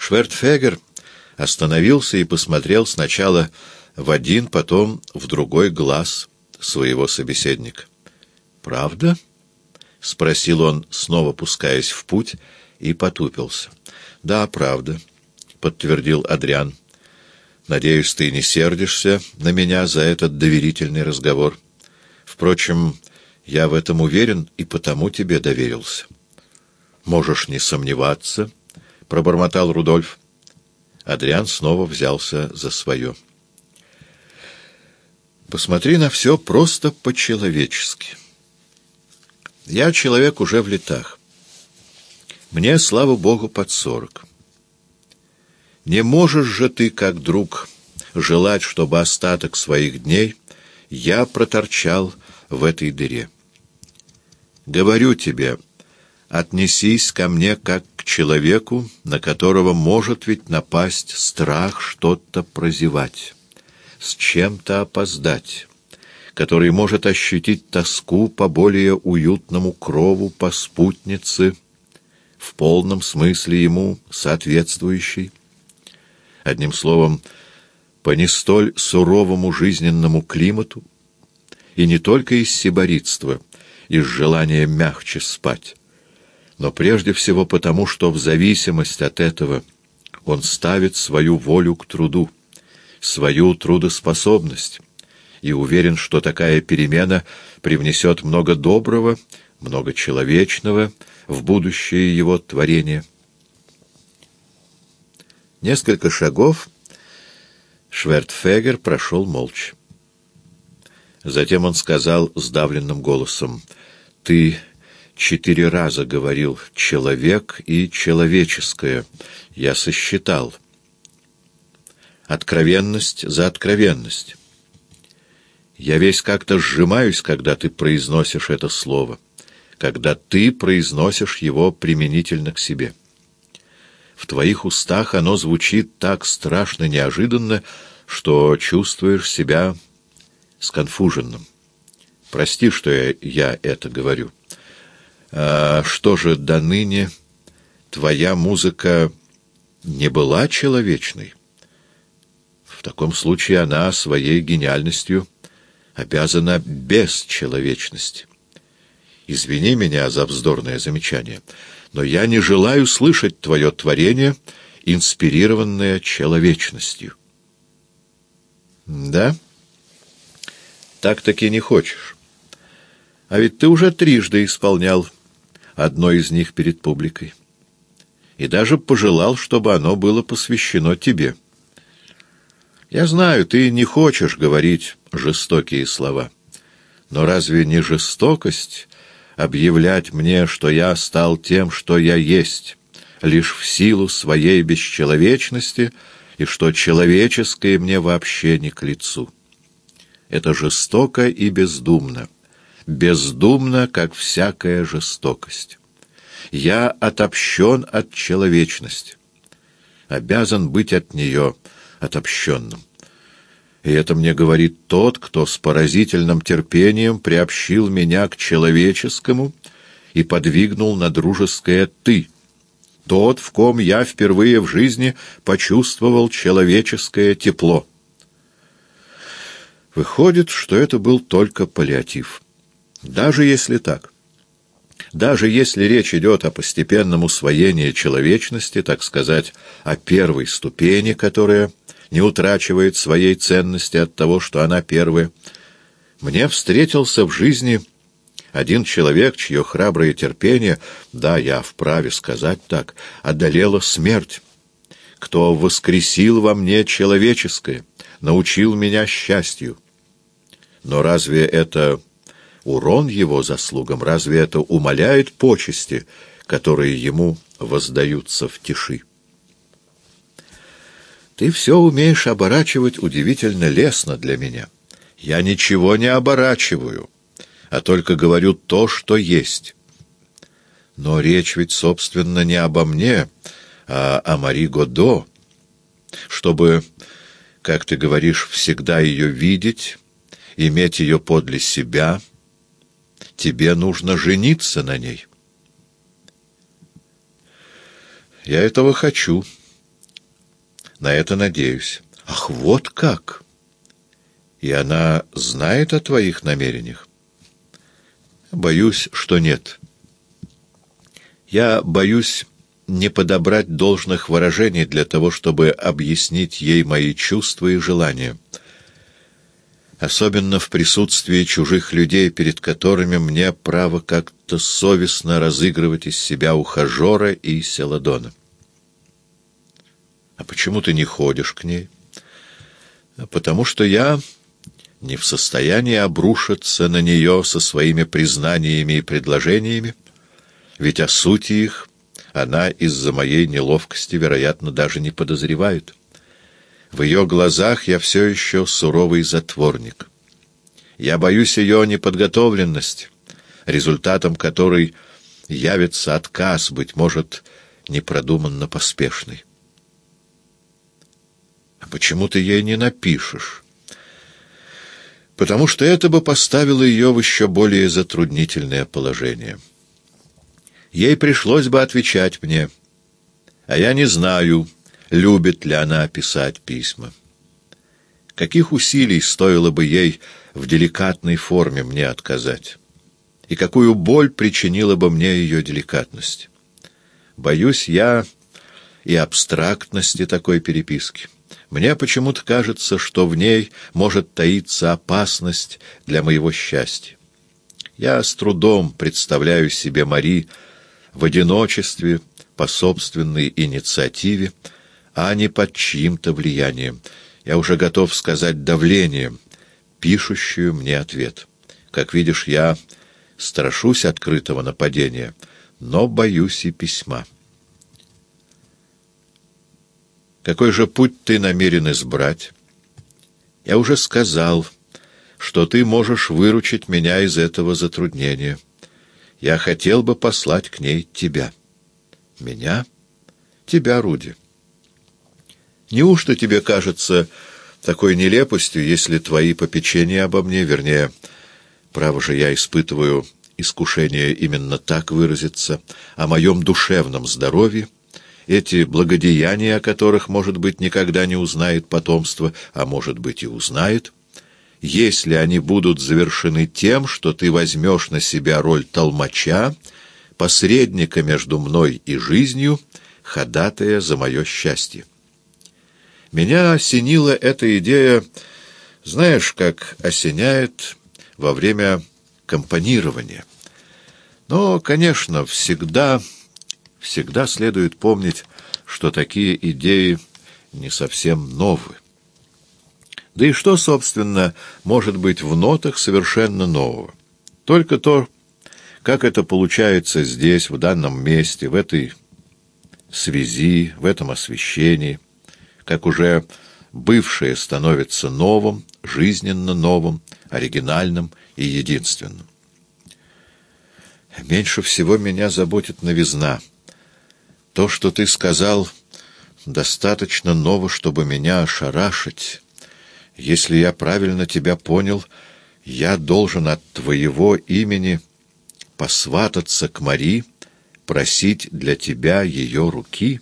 Швертфегер остановился и посмотрел сначала в один, потом в другой глаз своего собеседника. «Правда?» — спросил он, снова пускаясь в путь, и потупился. «Да, правда», — подтвердил Адриан. «Надеюсь, ты не сердишься на меня за этот доверительный разговор. Впрочем, я в этом уверен и потому тебе доверился». «Можешь не сомневаться», — пробормотал Рудольф. Адриан снова взялся за свое. «Посмотри на все просто по-человечески». Я человек уже в летах. Мне, слава богу, под сорок. Не можешь же ты, как друг, желать, чтобы остаток своих дней я проторчал в этой дыре. Говорю тебе, отнесись ко мне как человеку, на которого может ведь напасть страх что-то прозевать, с чем-то опоздать который может ощутить тоску по более уютному крову, по спутнице, в полном смысле ему соответствующей. Одним словом, по не столь суровому жизненному климату, и не только из сиборитства, из желания мягче спать, но прежде всего потому, что в зависимость от этого он ставит свою волю к труду, свою трудоспособность, и уверен, что такая перемена привнесет много доброго, много человечного в будущее его творения. Несколько шагов Швертфегер прошел молча. Затем он сказал сдавленным голосом, «Ты четыре раза говорил «человек» и «человеческое». Я сосчитал. Откровенность за откровенность. Я весь как-то сжимаюсь, когда ты произносишь это слово, когда ты произносишь его применительно к себе. В твоих устах оно звучит так страшно неожиданно, что чувствуешь себя сконфуженным. Прости, что я, я это говорю. А что же до ныне твоя музыка не была человечной? В таком случае она своей гениальностью обязана бесчеловечности. Извини меня за вздорное замечание, но я не желаю слышать твое творение, инспирированное человечностью. Да? Так-таки не хочешь. А ведь ты уже трижды исполнял одно из них перед публикой. И даже пожелал, чтобы оно было посвящено тебе. Я знаю, ты не хочешь говорить жестокие слова. Но разве не жестокость объявлять мне, что я стал тем, что я есть, лишь в силу своей бесчеловечности, и что человеческое мне вообще не к лицу? Это жестоко и бездумно, бездумно, как всякая жестокость. Я отобщен от человечности, обязан быть от нее отобщенным. И это мне говорит тот, кто с поразительным терпением приобщил меня к человеческому и подвигнул на дружеское «ты». Тот, в ком я впервые в жизни почувствовал человеческое тепло. Выходит, что это был только паллиатив. Даже если так. Даже если речь идет о постепенном усвоении человечности, так сказать, о первой ступени, которая не утрачивает своей ценности от того, что она первая. Мне встретился в жизни один человек, чье храброе терпение, да, я вправе сказать так, одолела смерть, кто воскресил во мне человеческое, научил меня счастью. Но разве это урон его заслугам, разве это умаляет почести, которые ему воздаются в тиши? Ты все умеешь оборачивать удивительно лестно для меня. Я ничего не оборачиваю, а только говорю то, что есть. Но речь ведь, собственно, не обо мне, а о Мари Годо. Чтобы, как ты говоришь, всегда ее видеть, иметь ее подле себя, тебе нужно жениться на ней. Я этого хочу. На это надеюсь. Ах, вот как! И она знает о твоих намерениях? Боюсь, что нет. Я боюсь не подобрать должных выражений для того, чтобы объяснить ей мои чувства и желания. Особенно в присутствии чужих людей, перед которыми мне право как-то совестно разыгрывать из себя ухажера и селадона. А почему ты не ходишь к ней? Потому что я не в состоянии обрушиться на нее со своими признаниями и предложениями, ведь о сути их она из-за моей неловкости, вероятно, даже не подозревает. В ее глазах я все еще суровый затворник. Я боюсь ее неподготовленности, результатом которой явится отказ, быть может, непродуманно поспешный. А почему ты ей не напишешь? Потому что это бы поставило ее в еще более затруднительное положение. Ей пришлось бы отвечать мне, а я не знаю, любит ли она писать письма. Каких усилий стоило бы ей в деликатной форме мне отказать? И какую боль причинила бы мне ее деликатность? Боюсь я и абстрактности такой переписки. Мне почему-то кажется, что в ней может таиться опасность для моего счастья. Я с трудом представляю себе Мари в одиночестве, по собственной инициативе, а не под чьим-то влиянием. Я уже готов сказать давлением, пишущую мне ответ. Как видишь, я страшусь открытого нападения, но боюсь и письма. Какой же путь ты намерен избрать? Я уже сказал, что ты можешь выручить меня из этого затруднения. Я хотел бы послать к ней тебя. Меня? Тебя, Руди. Неужто тебе кажется такой нелепостью, если твои попечения обо мне, вернее, право же я испытываю искушение именно так выразиться, о моем душевном здоровье, эти благодеяния, о которых, может быть, никогда не узнает потомство, а может быть и узнает, если они будут завершены тем, что ты возьмешь на себя роль толмача, посредника между мной и жизнью, ходатая за мое счастье. Меня осенила эта идея, знаешь, как осеняет во время компонирования. Но, конечно, всегда всегда следует помнить, что такие идеи не совсем новые. Да и что, собственно, может быть в нотах совершенно нового? Только то, как это получается здесь, в данном месте, в этой связи, в этом освещении, как уже бывшее становится новым, жизненно новым, оригинальным и единственным. Меньше всего меня заботит новизна — то, что ты сказал, достаточно ново, чтобы меня ошарашить. Если я правильно тебя понял, я должен от твоего имени посвататься к Мари, просить для тебя ее руки».